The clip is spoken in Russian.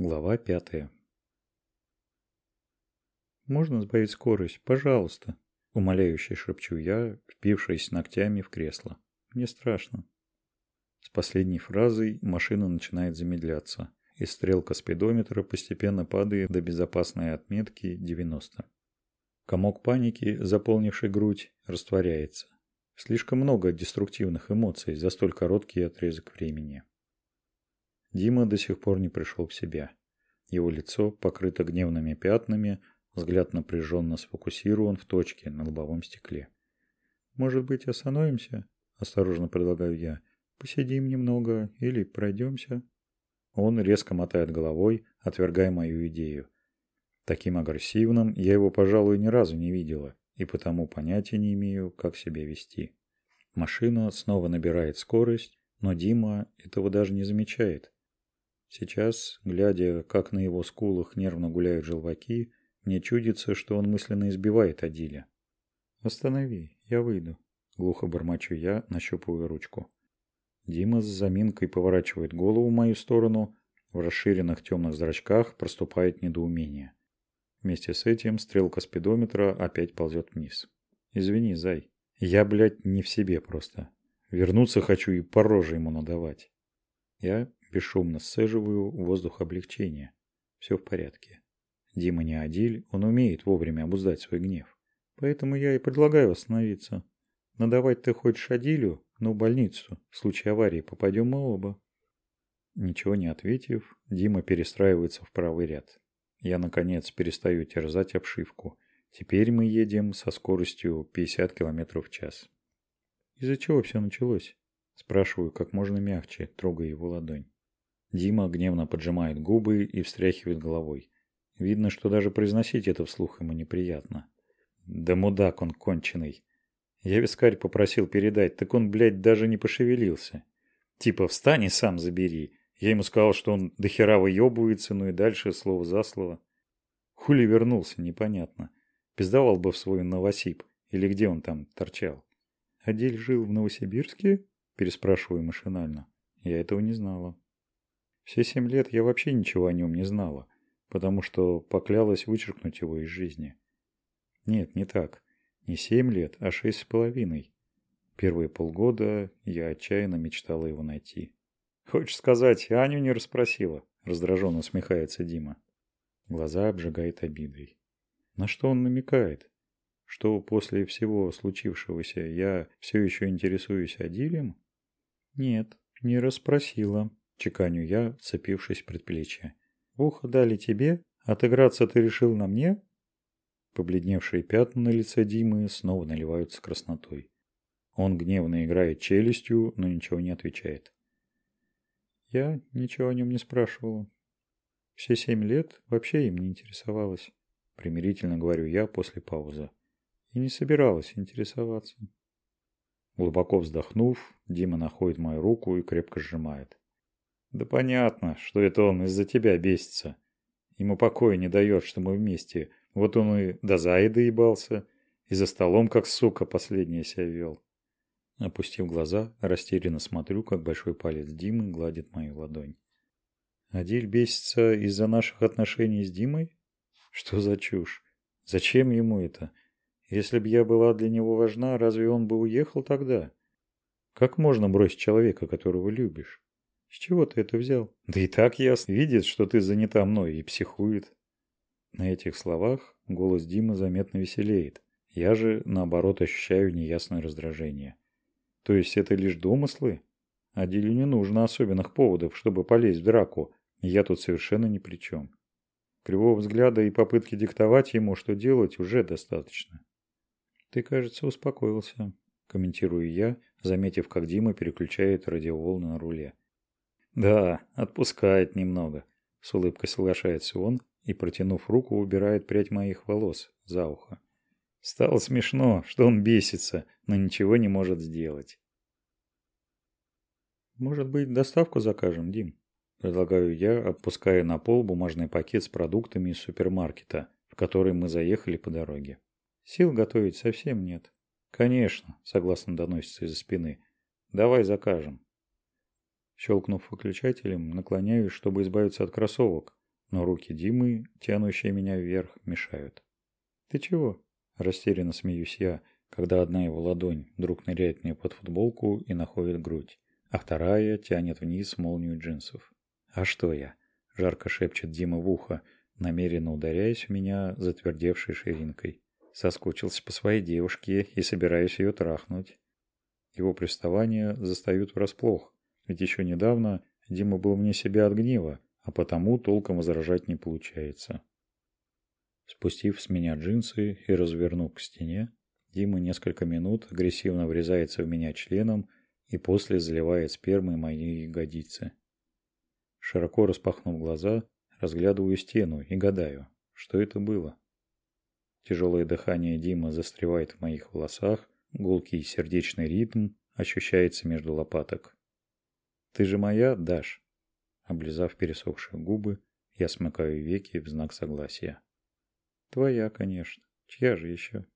Глава пятая. «Можно сбавить скорость? Пожалуйста!» Умоляюще шепчу я, впившись ногтями в кресло. «Мне страшно». С последней фразой машина начинает замедляться, и стрелка спидометра постепенно падает до безопасной отметки 90. Комок паники, заполнивший грудь, растворяется. Слишком много деструктивных эмоций за столь короткий отрезок времени. Дима до сих пор не пришел в себя. Его лицо покрыто гневными пятнами, взгляд напряженно сфокусирован в точке на лобовом стекле. «Может быть, остановимся?» – осторожно предлагаю я. «Посидим немного или пройдемся?» Он резко мотает головой, отвергая мою идею. Таким агрессивным я его, пожалуй, ни разу не видела, и потому понятия не имею, как себя вести. Машина снова набирает скорость, но Дима этого даже не замечает. Сейчас, глядя, как на его скулах нервно гуляют желваки, мне чудится, что он мысленно избивает Адиля. «Останови, я выйду», — глухо бормочу я, нащупывая ручку. Дима с заминкой поворачивает голову в мою сторону, в расширенных темных зрачках проступает недоумение. Вместе с этим стрелка спидометра опять ползет вниз. «Извини, зай, я, блядь, не в себе просто. Вернуться хочу и по роже ему надавать». Я Бесшумно сцеживаю воздух облегчения. Все в порядке. Дима не Адиль, он умеет вовремя обуздать свой гнев. Поэтому я и предлагаю остановиться. Надавать ты хочешь Адилю, но в больницу. В случае аварии попадем мы оба. Ничего не ответив, Дима перестраивается в правый ряд. Я, наконец, перестаю терзать обшивку. Теперь мы едем со скоростью 50 км в час. Из-за чего все началось? Спрашиваю как можно мягче, трогая его ладонь. Дима гневно поджимает губы и встряхивает головой. Видно, что даже произносить это вслух ему неприятно. Да мудак он конченый. Я вискарь попросил передать, так он, блядь, даже не пошевелился. Типа, встань и сам забери. Я ему сказал, что он дохера выебывается, ну и дальше слово за слово. Хули вернулся, непонятно. Пиздавал бы в свой новосип. Или где он там торчал. Адель жил в Новосибирске? Переспрашиваю машинально. Я этого не знала. Все семь лет я вообще ничего о нем не знала, потому что поклялась вычеркнуть его из жизни. Нет, не так. Не семь лет, а шесть с половиной. Первые полгода я отчаянно мечтала его найти. «Хочешь сказать, Аню не расспросила?» – раздраженно усмехается Дима. Глаза обжигает обидой. На что он намекает? Что после всего случившегося я все еще интересуюсь Адилем? Нет, не расспросила, Чеканю я, цепившись в предплечье. «Ухо дали тебе? Отыграться ты решил на мне?» Побледневшие пятна на лице Димы снова наливаются краснотой. Он гневно играет челюстью, но ничего не отвечает. Я ничего о нем не спрашивала. Все семь лет вообще им не интересовалась. Примирительно говорю я после паузы. И не собиралась интересоваться. Глубоко вздохнув, Дима находит мою руку и крепко сжимает. Да понятно, что это он из-за тебя бесится. Ему покоя не дает, что мы вместе. Вот он и до Заи доебался, и за столом, как сука, последнее себя вел. Опустив глаза, растерянно смотрю, как большой палец Димы гладит мою ладонь. Адиль бесится из-за наших отношений с Димой? Что за чушь? Зачем ему это? Если бы я была для него важна, разве он бы уехал тогда? Как можно бросить человека, которого любишь? С чего ты это взял? Да и так ясно. Видит, что ты занята мной и психует. На этих словах голос Димы заметно веселеет. Я же, наоборот, ощущаю неясное раздражение. То есть это лишь домыслы? Адилю не нужно особенных поводов, чтобы полезть в драку. Я тут совершенно ни при чем. Кривого взгляда и попытки диктовать ему, что делать, уже достаточно. Ты, кажется, успокоился, комментирую я, заметив, как Дима переключает радиоволны на руле. Да, отпускает немного. С улыбкой соглашается он и, протянув руку, убирает прядь моих волос за ухо. Стало смешно, что он бесится, но ничего не может сделать. Может быть, доставку закажем, Дим? Предлагаю я, отпуская на пол бумажный пакет с продуктами из супермаркета, в который мы заехали по дороге. Сил готовить совсем нет. Конечно, согласно доносится из-за спины. Давай закажем. Щелкнув выключателем, наклоняюсь, чтобы избавиться от кроссовок, но руки Димы, тянущие меня вверх, мешают. «Ты чего?» – растерянно смеюсь я, когда одна его ладонь вдруг ныряет мне под футболку и находит грудь, а вторая тянет вниз молнию джинсов. «А что я?» – жарко шепчет Дима в ухо, намеренно ударяясь в меня затвердевшей ширинкой. Соскучился по своей девушке и собираюсь ее трахнуть. Его приставания застают врасплох, ведь еще недавно Дима был вне себя от гнева, а потому толком возражать не получается. Спустив с меня джинсы и развернув к стене, Дима несколько минут агрессивно врезается в меня членом и после заливает спермой мои ягодицы. Широко распахнув глаза, разглядываю стену и гадаю, что это было. Тяжелое дыхание Димы застревает в моих волосах, гулкий сердечный ритм ощущается между лопаток. «Ты же моя, Даш?» Облизав пересохшие губы, я смыкаю веки в знак согласия. Твоя, конечно. Чья же еще?